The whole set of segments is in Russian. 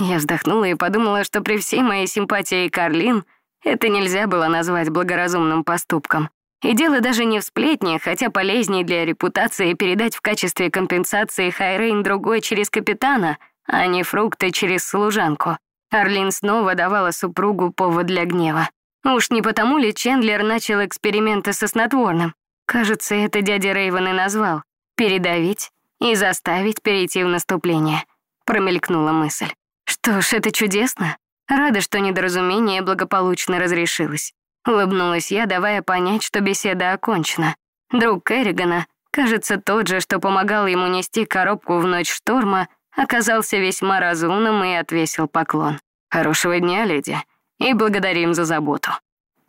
Я вздохнула и подумала, что при всей моей симпатии к Арлин это нельзя было назвать благоразумным поступком. И дело даже не в сплетне, хотя полезнее для репутации передать в качестве компенсации Хайрейн другой через капитана, а не фрукты через служанку. Арлин снова давала супругу повод для гнева. Уж не потому ли Чендлер начал эксперименты со снотворным? Кажется, это дядя Рейвен и назвал. Передавить и заставить перейти в наступление. Промелькнула мысль. Что ж, это чудесно. Рада, что недоразумение благополучно разрешилось. Улыбнулась я, давая понять, что беседа окончена. Друг Керригана, кажется, тот же, что помогал ему нести коробку в ночь шторма, оказался весьма разумным и отвесил поклон. «Хорошего дня, леди, и благодарим за заботу».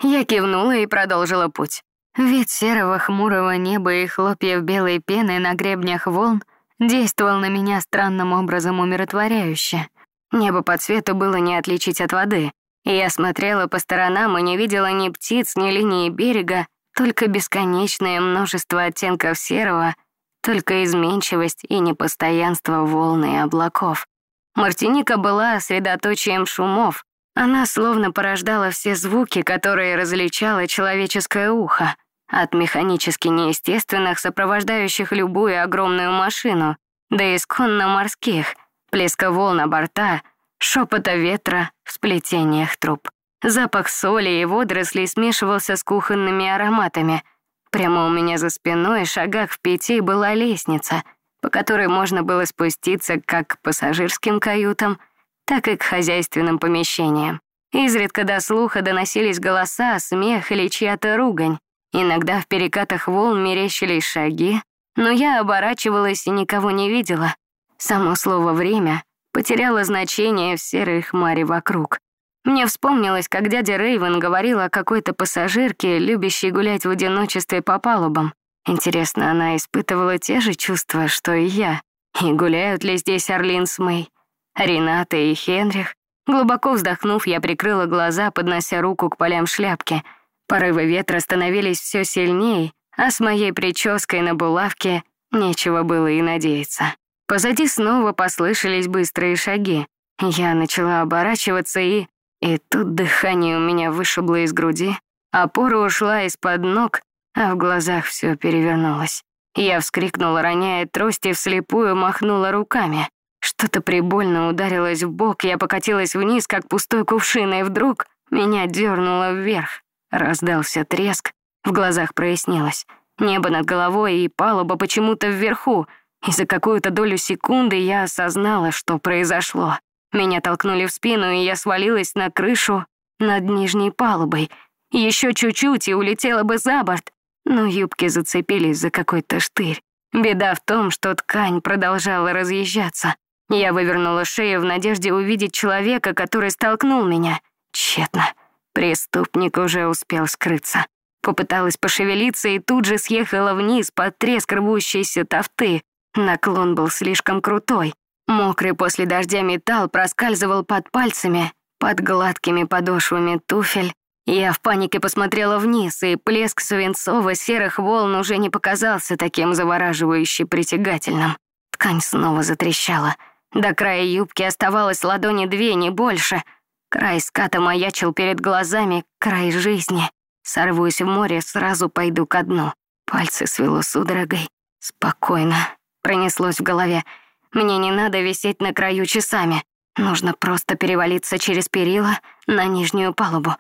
Я кивнула и продолжила путь. Вид серого хмурого неба и хлопьев белой пены на гребнях волн действовал на меня странным образом умиротворяюще — Небо по цвету было не отличить от воды. И я смотрела по сторонам и не видела ни птиц, ни линии берега, только бесконечное множество оттенков серого, только изменчивость и непостоянство волн и облаков. Мартиника была средоточием шумов. Она словно порождала все звуки, которые различало человеческое ухо, от механически неестественных, сопровождающих любую огромную машину, до исконно морских, плеска волн борта, шепота ветра в сплетениях труб. Запах соли и водорослей смешивался с кухонными ароматами. Прямо у меня за спиной, шагах в пяти, была лестница, по которой можно было спуститься как к пассажирским каютам, так и к хозяйственным помещениям. Изредка до слуха доносились голоса, смех или чья-то ругань. Иногда в перекатах волн мерещились шаги, но я оборачивалась и никого не видела. Само слово «время» потеряло значение в серой хмаре вокруг. Мне вспомнилось, как дядя Рейвен говорил о какой-то пассажирке, любящей гулять в одиночестве по палубам. Интересно, она испытывала те же чувства, что и я? И гуляют ли здесь Орлин с Мэй? Рената и Хенрих? Глубоко вздохнув, я прикрыла глаза, поднося руку к полям шляпки. Порывы ветра становились все сильнее, а с моей прической на булавке нечего было и надеяться. Позади снова послышались быстрые шаги. Я начала оборачиваться и... И тут дыхание у меня вышибло из груди, опора ушла из-под ног, а в глазах все перевернулось. Я вскрикнула, роняя трость и вслепую махнула руками. Что-то прибольно ударилось в бок, я покатилась вниз, как пустой кувшин, и вдруг меня дернуло вверх. Раздался треск, в глазах прояснилось. Небо над головой и палуба почему-то вверху — и за какую-то долю секунды я осознала, что произошло. Меня толкнули в спину, и я свалилась на крышу над нижней палубой. Еще чуть-чуть и улетела бы за борт, но юбки зацепились за какой-то штырь. Беда в том, что ткань продолжала разъезжаться. Я вывернула шею в надежде увидеть человека, который столкнул меня. Тщетно. Преступник уже успел скрыться. Попыталась пошевелиться и тут же съехала вниз под треск рвущейся тафты. Наклон был слишком крутой. Мокрый после дождя металл проскальзывал под пальцами, под гладкими подошвами туфель. Я в панике посмотрела вниз, и плеск свинцово-серых волн уже не показался таким завораживающе притягательным. Ткань снова затрещала. До края юбки оставалось ладони две, не больше. Край ската маячил перед глазами, край жизни. Сорвусь в море, сразу пойду ко дну. Пальцы свело судорогой. Спокойно, Пронеслось в голове. Мне не надо висеть на краю часами. Нужно просто перевалиться через перила на нижнюю палубу.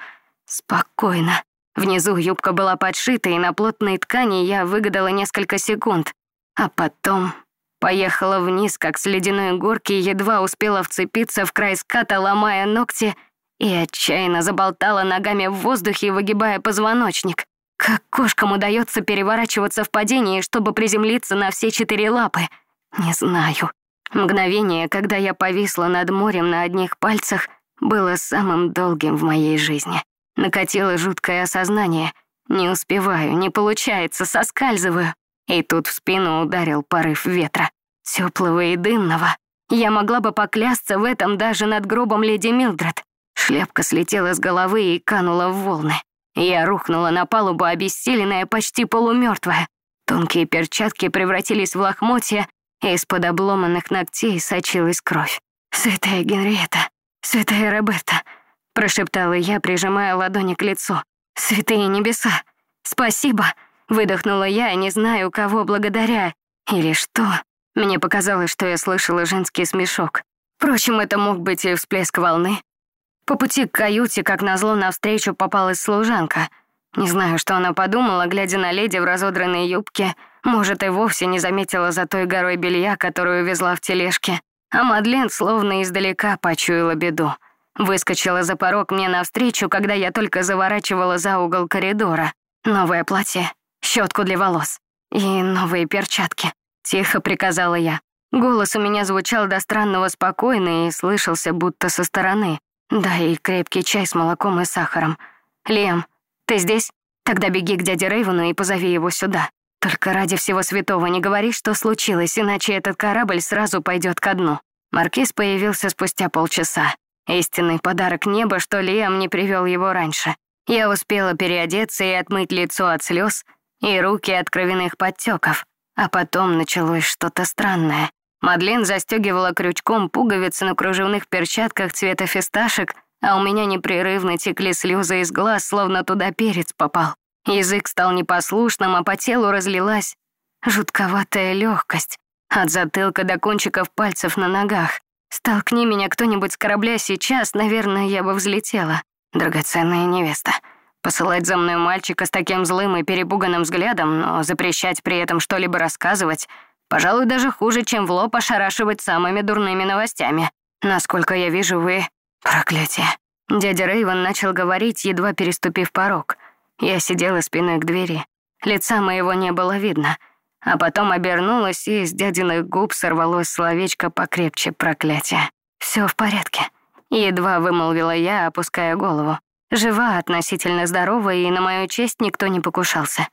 Спокойно. Внизу юбка была подшита, и на плотной ткани я выгадала несколько секунд. А потом поехала вниз, как с ледяной горки, едва успела вцепиться в край ската, ломая ногти, и отчаянно заболтала ногами в воздухе, выгибая позвоночник. Как кошкам удается переворачиваться в падении, чтобы приземлиться на все четыре лапы? Не знаю. Мгновение, когда я повисла над морем на одних пальцах, было самым долгим в моей жизни. Накатило жуткое осознание. Не успеваю, не получается, соскальзываю. И тут в спину ударил порыв ветра. Теплого и дымного. Я могла бы поклясться в этом даже над гробом леди Милдред. Шляпка слетела с головы и канула в волны. Я рухнула на палубу, обессиленная, почти полумертвая. Тонкие перчатки превратились в лохмотья, и из-под обломанных ногтей сочилась кровь. «Святая Генриетта, святая Роберта», — прошептала я, прижимая ладони к лицу. «Святые небеса, спасибо!» — выдохнула я, не знаю, кого благодаря. Или что. Мне показалось, что я слышала женский смешок. Впрочем, это мог быть и всплеск волны. По пути к каюте, как назло, навстречу попалась служанка. Не знаю, что она подумала, глядя на леди в разодранной юбке. Может, и вовсе не заметила за той горой белья, которую везла в тележке. А Мадлен словно издалека почуяла беду. Выскочила за порог мне навстречу, когда я только заворачивала за угол коридора. Новое платье, щетку для волос и новые перчатки. Тихо приказала я. Голос у меня звучал до странного спокойно и слышался будто со стороны. Да, и крепкий чай с молоком и сахаром. «Лем, ты здесь? Тогда беги к дяде Рейвену и позови его сюда. Только ради всего святого не говори, что случилось, иначе этот корабль сразу пойдет ко дну». Маркиз появился спустя полчаса. Истинный подарок неба, что Лиам не привел его раньше. Я успела переодеться и отмыть лицо от слез и руки от кровяных подтеков. А потом началось что-то странное. Мадлен застегивала крючком пуговицы на кружевных перчатках цвета фисташек, а у меня непрерывно текли слезы из глаз, словно туда перец попал. Язык стал непослушным, а по телу разлилась жутковатая легкость. От затылка до кончиков пальцев на ногах. Столкни меня кто-нибудь с корабля сейчас, наверное, я бы взлетела. Драгоценная невеста. Посылать за мной мальчика с таким злым и перепуганным взглядом, но запрещать при этом что-либо рассказывать — Пожалуй, даже хуже, чем в лоб ошарашивать самыми дурными новостями. Насколько я вижу, вы... Проклятие. Дядя Рейвен начал говорить, едва переступив порог. Я сидела спиной к двери. Лица моего не было видно. А потом обернулась, и из дядиных губ сорвалось словечко покрепче проклятия. Все в порядке. Едва вымолвила я, опуская голову. Жива, относительно здорова, и на мою честь никто не покушался.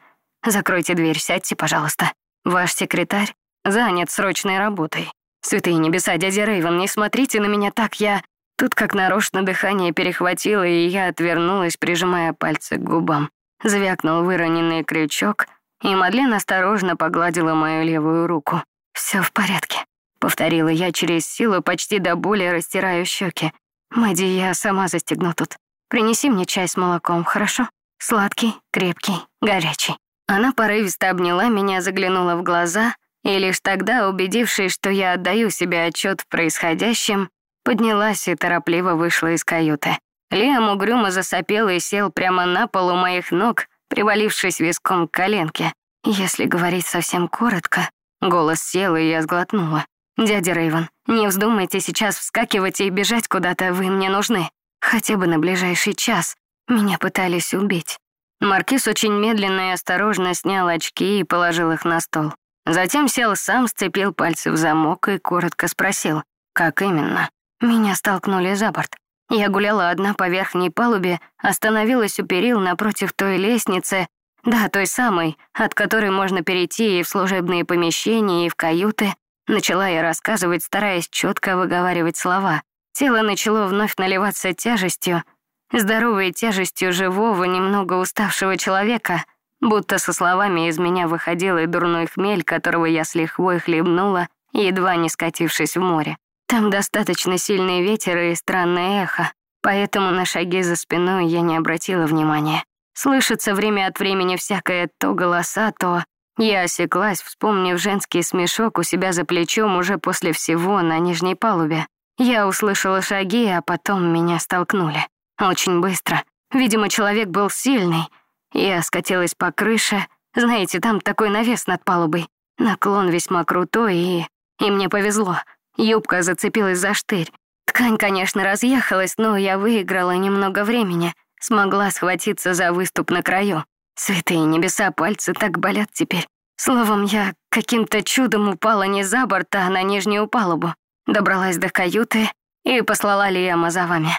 Закройте дверь, сядьте, пожалуйста. Ваш секретарь занят срочной работой. Святые небеса, дядя Рейвен, не смотрите на меня так, я... Тут как нарочно дыхание перехватило, и я отвернулась, прижимая пальцы к губам. Звякнул выроненный крючок, и Мадлен осторожно погладила мою левую руку. Все в порядке», — повторила я через силу, почти до боли растираю щеки. «Мэдди, я сама застегну тут. Принеси мне чай с молоком, хорошо? Сладкий, крепкий, горячий». Она порывисто обняла меня, заглянула в глаза — и лишь тогда, убедившись, что я отдаю себе отчет в происходящем, поднялась и торопливо вышла из каюты. Лиам угрюмо засопел и сел прямо на пол у моих ног, привалившись виском к коленке. Если говорить совсем коротко, голос сел, и я сглотнула. «Дядя Рейвен, не вздумайте сейчас вскакивать и бежать куда-то, вы мне нужны. Хотя бы на ближайший час. Меня пытались убить». Маркиз очень медленно и осторожно снял очки и положил их на стол. Затем сел сам, сцепил пальцы в замок и коротко спросил, как именно. Меня столкнули за борт. Я гуляла одна по верхней палубе, остановилась у перил напротив той лестницы, да, той самой, от которой можно перейти и в служебные помещения, и в каюты. Начала я рассказывать, стараясь четко выговаривать слова. Тело начало вновь наливаться тяжестью, здоровой тяжестью живого, немного уставшего человека — Будто со словами из меня выходил и дурной хмель, которого я с лихвой хлебнула, едва не скатившись в море. Там достаточно сильный ветер и странное эхо, поэтому на шаги за спиной я не обратила внимания. Слышится время от времени всякое то голоса, то... Я осеклась, вспомнив женский смешок у себя за плечом уже после всего на нижней палубе. Я услышала шаги, а потом меня столкнули. Очень быстро. Видимо, человек был сильный, я скатилась по крыше. Знаете, там такой навес над палубой. Наклон весьма крутой, и... И мне повезло. Юбка зацепилась за штырь. Ткань, конечно, разъехалась, но я выиграла немного времени. Смогла схватиться за выступ на краю. Святые небеса, пальцы так болят теперь. Словом, я каким-то чудом упала не за борт, а на нижнюю палубу. Добралась до каюты и послала Лиама за вами.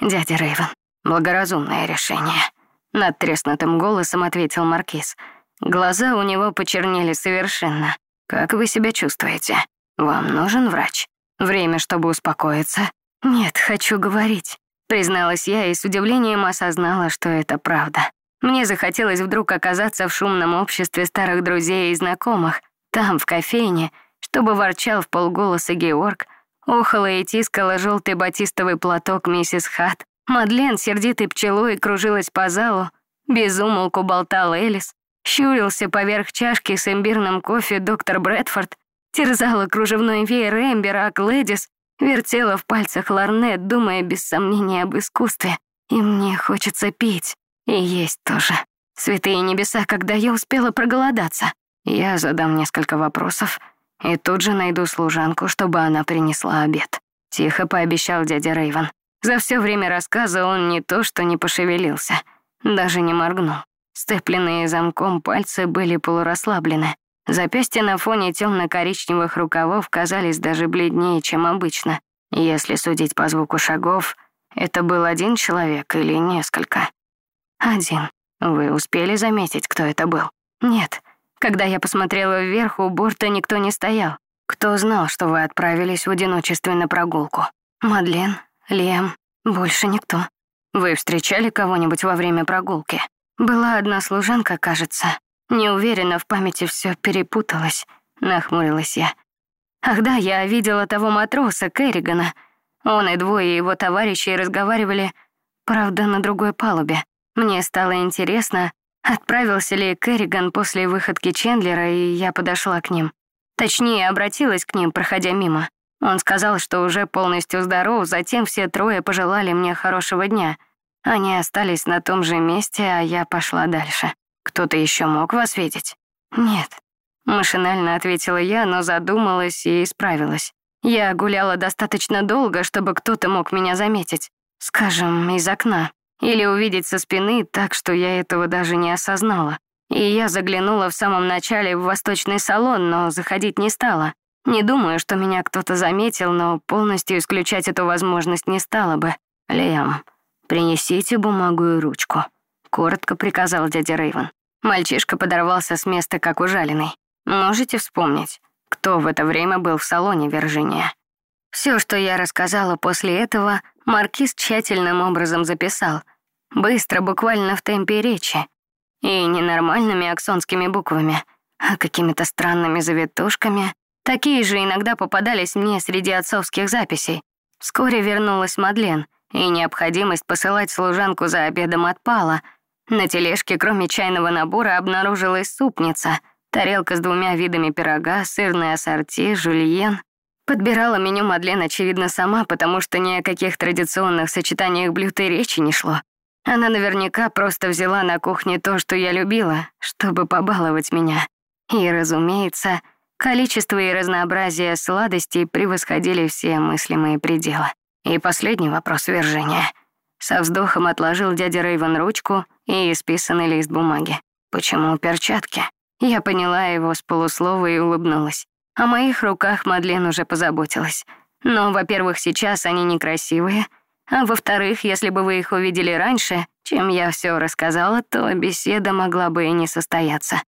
Дядя Рейвен, благоразумное решение. Над треснутым голосом ответил Маркиз. Глаза у него почернели совершенно. «Как вы себя чувствуете? Вам нужен врач? Время, чтобы успокоиться?» «Нет, хочу говорить», — призналась я и с удивлением осознала, что это правда. Мне захотелось вдруг оказаться в шумном обществе старых друзей и знакомых, там, в кофейне, чтобы ворчал в полголоса Георг, Охала и тискала желтый батистовый платок миссис Хат. Мадлен сердитой пчелой кружилась по залу. Безумолку болтал Элис. Щурился поверх чашки с имбирным кофе доктор Брэдфорд. Терзала кружевной веер Эмбер, а Глэдис вертела в пальцах ларнет, думая без сомнения об искусстве. И мне хочется пить. И есть тоже. Святые небеса, когда я успела проголодаться. Я задам несколько вопросов и тут же найду служанку, чтобы она принесла обед. Тихо пообещал дядя Рейвен. За все время рассказа он не то что не пошевелился, даже не моргнул. Степленные замком пальцы были полурасслаблены. Запястья на фоне темно-коричневых рукавов казались даже бледнее, чем обычно. Если судить по звуку шагов, это был один человек или несколько? Один. Вы успели заметить, кто это был? Нет. Когда я посмотрела вверх, у борта никто не стоял. Кто знал, что вы отправились в одиночестве на прогулку? Мадлен, Лем, больше никто. Вы встречали кого-нибудь во время прогулки? Была одна служанка, кажется. Не уверена, в памяти все перепуталось. Нахмурилась я. Ах да, я видела того матроса, Керригана. Он и двое его товарищей разговаривали, правда, на другой палубе. Мне стало интересно, отправился ли Керриган после выходки Чендлера, и я подошла к ним. Точнее, обратилась к ним, проходя мимо. Он сказал, что уже полностью здоров, затем все трое пожелали мне хорошего дня. Они остались на том же месте, а я пошла дальше. Кто-то еще мог вас видеть? Нет. Машинально ответила я, но задумалась и исправилась. Я гуляла достаточно долго, чтобы кто-то мог меня заметить. Скажем, из окна. Или увидеть со спины так, что я этого даже не осознала. И я заглянула в самом начале в восточный салон, но заходить не стала. Не думаю, что меня кто-то заметил, но полностью исключать эту возможность не стала бы. «Лиам, принесите бумагу и ручку», — коротко приказал дядя Рейвен. Мальчишка подорвался с места, как ужаленный. «Можете вспомнить, кто в это время был в салоне Виржиния?» Все, что я рассказала после этого, Маркиз тщательным образом записал. Быстро, буквально в темпе речи. И не нормальными аксонскими буквами, а какими-то странными завитушками. Такие же иногда попадались мне среди отцовских записей. Вскоре вернулась Мадлен, и необходимость посылать служанку за обедом отпала. На тележке, кроме чайного набора, обнаружилась супница, тарелка с двумя видами пирога, сырное ассорти, жульен. Подбирала меню Мадлен, очевидно, сама, потому что ни о каких традиционных сочетаниях блюд и речи не шло. Она наверняка просто взяла на кухне то, что я любила, чтобы побаловать меня. И, разумеется, количество и разнообразие сладостей превосходили все мыслимые пределы. И последний вопрос Вержения. Со вздохом отложил дядя Рейвен ручку и исписанный лист бумаги. «Почему перчатки?» Я поняла его с полуслова и улыбнулась. О моих руках Мадлен уже позаботилась. Но, во-первых, сейчас они некрасивые, а во-вторых, если бы вы их увидели раньше, чем я все рассказала, то беседа могла бы и не состояться.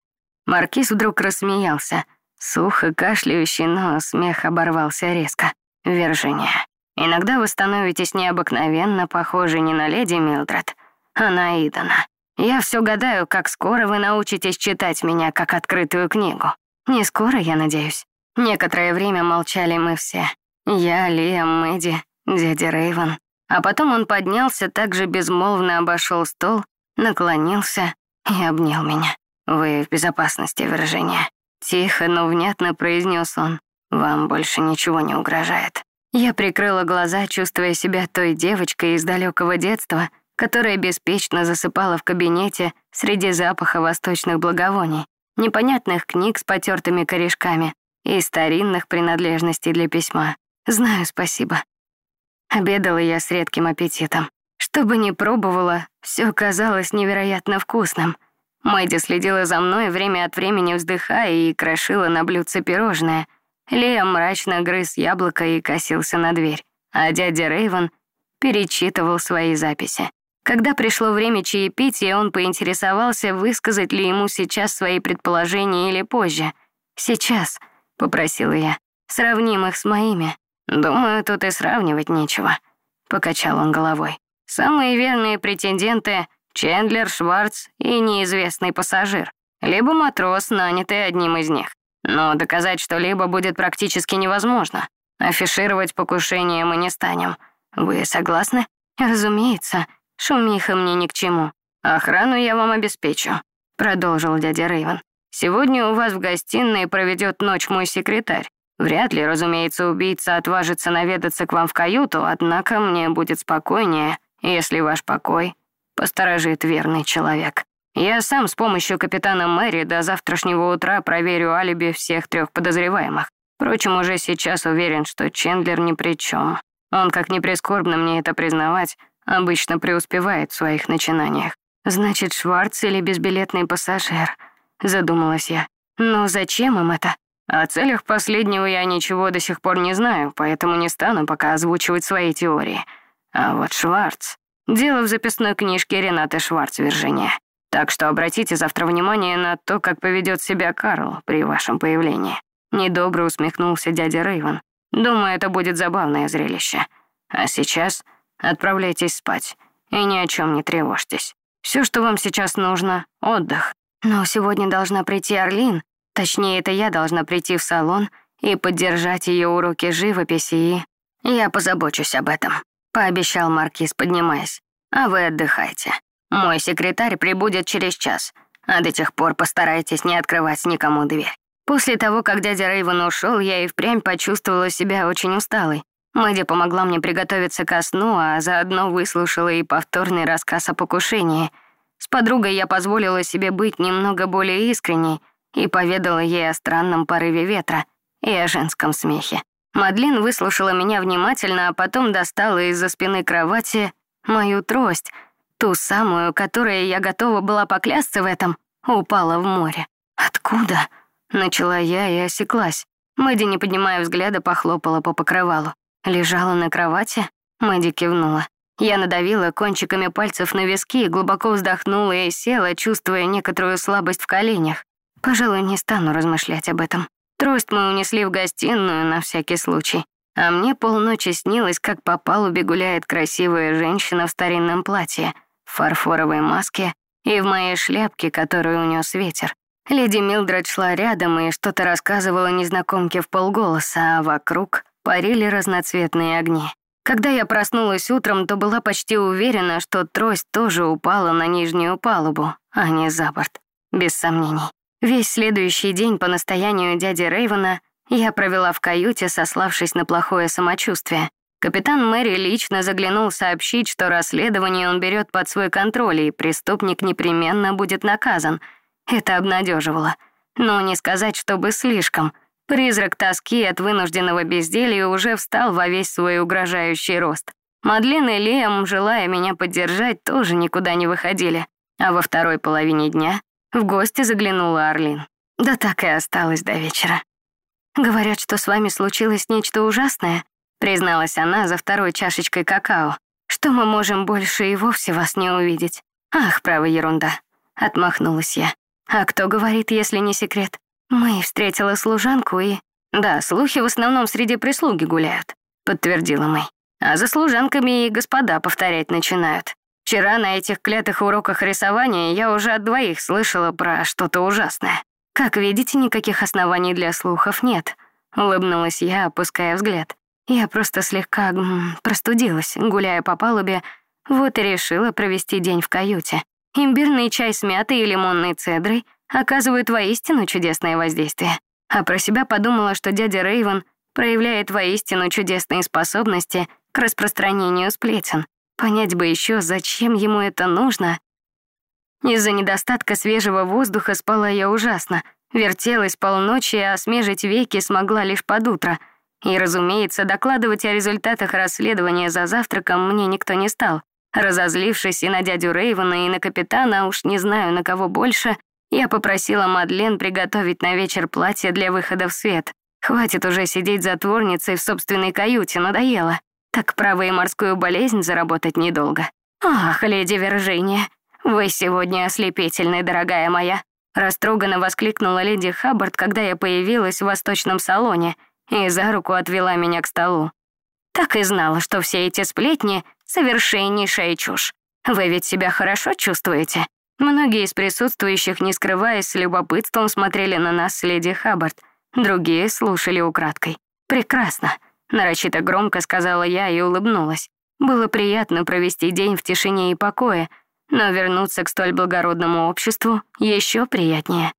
Маркиз вдруг рассмеялся, сухо кашляющий, но смех оборвался резко. «Виржиния, иногда вы становитесь необыкновенно похожи не на леди Милдред, а на Идана. Я все гадаю, как скоро вы научитесь читать меня как открытую книгу. Не скоро, я надеюсь. Некоторое время молчали мы все. Я, Лиам, Мэдди, дядя Рейвен. А потом он поднялся, так же безмолвно обошел стол, наклонился и обнял меня. «Вы в безопасности, Виржиния». Тихо, но внятно произнес он. «Вам больше ничего не угрожает». Я прикрыла глаза, чувствуя себя той девочкой из далекого детства, которая беспечно засыпала в кабинете среди запаха восточных благовоний, непонятных книг с потертыми корешками, и старинных принадлежностей для письма. Знаю, спасибо. Обедала я с редким аппетитом. Что бы ни пробовала, все казалось невероятно вкусным. Мэдди следила за мной, время от времени вздыхая и крошила на блюдце пирожное. Лиам мрачно грыз яблоко и косился на дверь, а дядя Рейвен перечитывал свои записи. Когда пришло время чаепития, он поинтересовался, высказать ли ему сейчас свои предположения или позже. Сейчас — попросила я. «Сравним их с моими». «Думаю, тут и сравнивать нечего», — покачал он головой. «Самые верные претенденты — Чендлер, Шварц и неизвестный пассажир. Либо матрос, нанятый одним из них. Но доказать что-либо будет практически невозможно. Афишировать покушение мы не станем. Вы согласны? Разумеется. Шумиха мне ни к чему. Охрану я вам обеспечу, продолжил дядя Рейвен. Сегодня у вас в гостиной проведет ночь мой секретарь. Вряд ли, разумеется, убийца отважится наведаться к вам в каюту, однако мне будет спокойнее, если ваш покой посторожит верный человек. Я сам с помощью капитана Мэри до завтрашнего утра проверю алиби всех трех подозреваемых. Впрочем, уже сейчас уверен, что Чендлер ни при чем. Он, как ни прискорбно мне это признавать, обычно преуспевает в своих начинаниях. Значит, Шварц или безбилетный пассажир — задумалась я. Но зачем им это? О целях последнего я ничего до сих пор не знаю, поэтому не стану пока озвучивать свои теории. А вот Шварц... Дело в записной книжке Ренаты Шварц, Виржиния. Так что обратите завтра внимание на то, как поведет себя Карл при вашем появлении. Недобро усмехнулся дядя Рейвен. Думаю, это будет забавное зрелище. А сейчас отправляйтесь спать и ни о чем не тревожьтесь. Все, что вам сейчас нужно — отдых. Но сегодня должна прийти Орлин, точнее, это я должна прийти в салон и поддержать ее уроки живописи и... Я позабочусь об этом, пообещал Маркиз, поднимаясь. А вы отдыхайте. Мой секретарь прибудет через час, а до тех пор постарайтесь не открывать никому дверь. После того, как дядя Рейвен ушел, я и впрямь почувствовала себя очень усталой. Мэдди помогла мне приготовиться ко сну, а заодно выслушала и повторный рассказ о покушении — с подругой я позволила себе быть немного более искренней и поведала ей о странном порыве ветра и о женском смехе. Мадлин выслушала меня внимательно, а потом достала из-за спины кровати мою трость, ту самую, которая я готова была поклясться в этом, упала в море. «Откуда?» — начала я и осеклась. Мэдди, не поднимая взгляда, похлопала по покрывалу. Лежала на кровати? Мэдди кивнула. Я надавила кончиками пальцев на виски, глубоко вздохнула и села, чувствуя некоторую слабость в коленях. Пожалуй, не стану размышлять об этом. Трость мы унесли в гостиную на всякий случай. А мне полночи снилось, как по палубе гуляет красивая женщина в старинном платье, в фарфоровой маске и в моей шляпке, которую унес ветер. Леди Милдред шла рядом и что-то рассказывала незнакомке в полголоса, а вокруг парили разноцветные огни. Когда я проснулась утром, то была почти уверена, что трость тоже упала на нижнюю палубу, а не за борт. Без сомнений. Весь следующий день по настоянию дяди Рейвена я провела в каюте, сославшись на плохое самочувствие. Капитан Мэри лично заглянул сообщить, что расследование он берет под свой контроль, и преступник непременно будет наказан. Это обнадеживало. Но не сказать, чтобы слишком — Призрак тоски от вынужденного безделья уже встал во весь свой угрожающий рост. Мадлен и Лиам, желая меня поддержать, тоже никуда не выходили. А во второй половине дня в гости заглянула Орлин. Да так и осталось до вечера. «Говорят, что с вами случилось нечто ужасное», призналась она за второй чашечкой какао. «Что мы можем больше и вовсе вас не увидеть?» «Ах, право ерунда», — отмахнулась я. «А кто говорит, если не секрет?» Мэй встретила служанку и... Да, слухи в основном среди прислуги гуляют, подтвердила Мэй. А за служанками и господа повторять начинают. Вчера на этих клятых уроках рисования я уже от двоих слышала про что-то ужасное. Как видите, никаких оснований для слухов нет. Улыбнулась я, опуская взгляд. Я просто слегка простудилась, гуляя по палубе, вот и решила провести день в каюте. Имбирный чай с мятой и лимонной цедрой — оказывают воистину чудесное воздействие. А про себя подумала, что дядя Рейвен проявляет воистину чудесные способности к распространению сплетен. Понять бы еще, зачем ему это нужно. Из-за недостатка свежего воздуха спала я ужасно. Вертелась полночи, а смежить веки смогла лишь под утро. И, разумеется, докладывать о результатах расследования за завтраком мне никто не стал. Разозлившись и на дядю Рейвена, и на капитана, уж не знаю, на кого больше, я попросила Мадлен приготовить на вечер платье для выхода в свет. Хватит уже сидеть затворницей в собственной каюте, надоело. Так право и морскую болезнь заработать недолго. Ах, леди Виржиния, вы сегодня ослепительны, дорогая моя. Растроганно воскликнула леди Хаббард, когда я появилась в восточном салоне и за руку отвела меня к столу. Так и знала, что все эти сплетни — совершеннейшая чушь. Вы ведь себя хорошо чувствуете? Многие из присутствующих, не скрываясь, с любопытством смотрели на нас с леди Хаббард, другие слушали украдкой. Прекрасно. Нарочито громко сказала я и улыбнулась. Было приятно провести день в тишине и покое, но вернуться к столь благородному обществу еще приятнее.